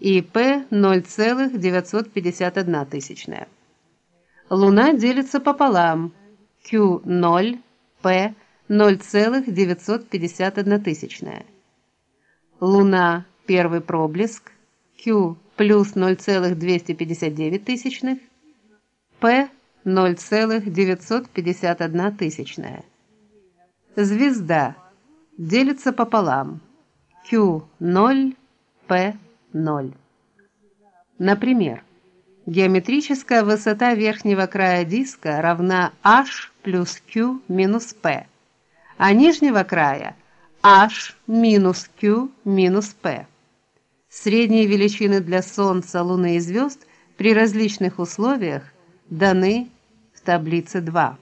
и P 0,951 тысячная. Луна делится пополам. Q 0, P 0,951 тысячная. Луна первый проблеск Q плюс 0,259 тысячных, P 0,951 тысячная. Звезда делится пополам. Q 0, P 0. Например, геометрическая высота верхнего края диска равна h плюс q минус p, а нижнего края h минус q минус p. Средние величины для Солнца, Луны и звезд при различных условиях даны в таблице 2.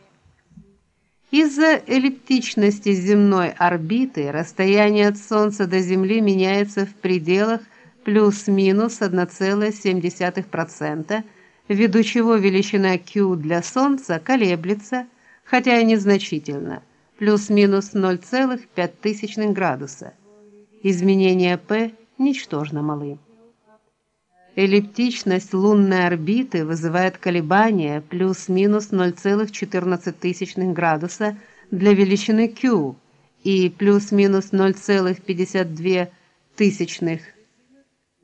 Из-за эллиптичности земной орбиты расстояние от Солнца до Земли меняется в пределах плюс-минус 1,7%, ввиду чего величина Q для Солнца колеблется, хотя и незначительно, плюс-минус 0,5 градуса. Изменения P ничтожно малы. Эллиптичность лунной орбиты вызывает колебания плюс-минус 0,14 градуса для величины Q и плюс-минус 0,52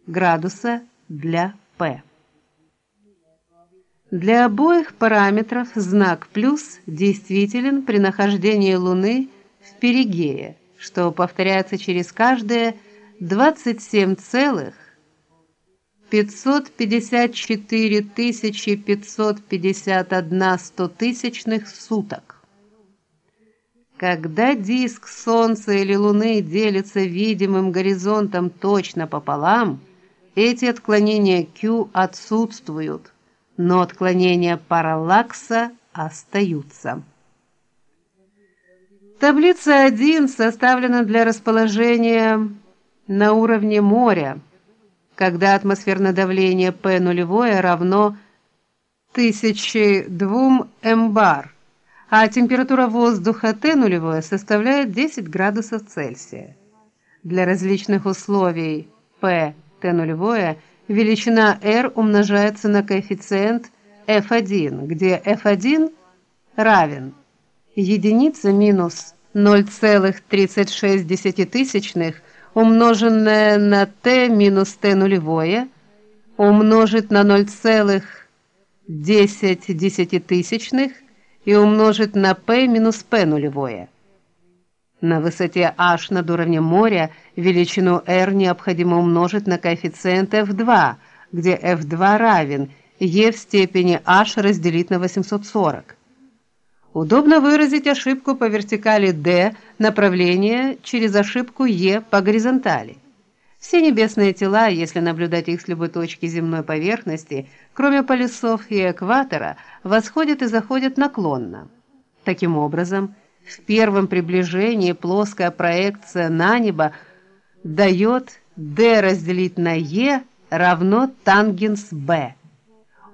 градуса для P. Для обоих параметров знак плюс действителен при нахождении Луны в перигее, что повторяется через каждые 27,554 551 стотысячных суток. Когда диск Солнца или Луны делится видимым горизонтом точно пополам, эти отклонения Q отсутствуют, но отклонения параллакса остаются. Таблица 1 составлена для расположения на уровне моря, когда атмосферное давление P нулевое равно 1002 мбар, а температура воздуха T нулевое составляет 10 градусов Цельсия. Для различных условий P t нулевое, величина r умножается на коэффициент f1, где f1 равен единица минус 0,36 умноженное на t минус t нулевое умножить на 0,10 и умножить на p минус p нулевое. На высоте h над уровнем моря величину r необходимо умножить на коэффициент f2, где f2 равен e в степени h разделить на 840. Удобно выразить ошибку по вертикали d направления через ошибку e по горизонтали. Все небесные тела, если наблюдать их с любой точки земной поверхности, кроме полюсов и экватора, восходят и заходят наклонно. Таким образом, в первом приближении плоская проекция на небо дает d разделить на e равно тангенс b.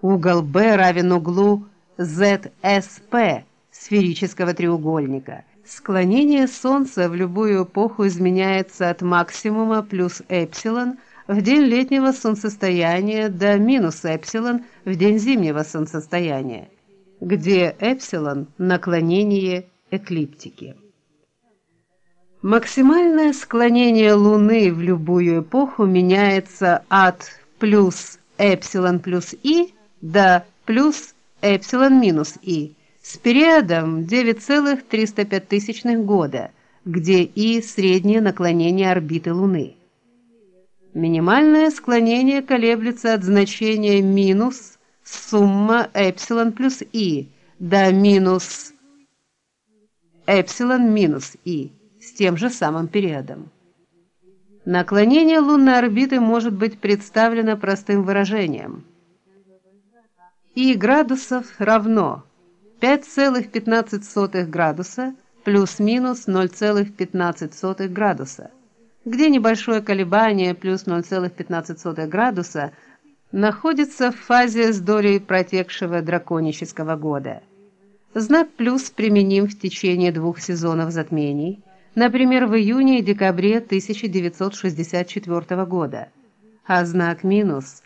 Угол b равен углу ZSP сферического треугольника. Склонение Солнца в любую эпоху изменяется от максимума плюс эпсилон в день летнего солнцестояния до минус эпсилон в день зимнего солнцестояния, где эпсилон наклонение эклиптики. Максимальное склонение Луны в любую эпоху меняется от плюс эпсилон плюс и до плюс эпсилон минус и с периодом 9,305 года, где и среднее наклонение орбиты Луны. Минимальное склонение колеблется от значения минус сумма эпсилон плюс и до минус эпсилон минус и с тем же самым периодом. Наклонение лунной орбиты может быть представлено простым выражением. И градусов равно 5,15 градуса плюс-минус 0,15 градуса, где небольшое колебание плюс 0,15 градуса находится в фазе с долей протекшего драконического года. Знак плюс применим в течение двух сезонов затмений, например, в июне и декабре 1964 года, а знак минус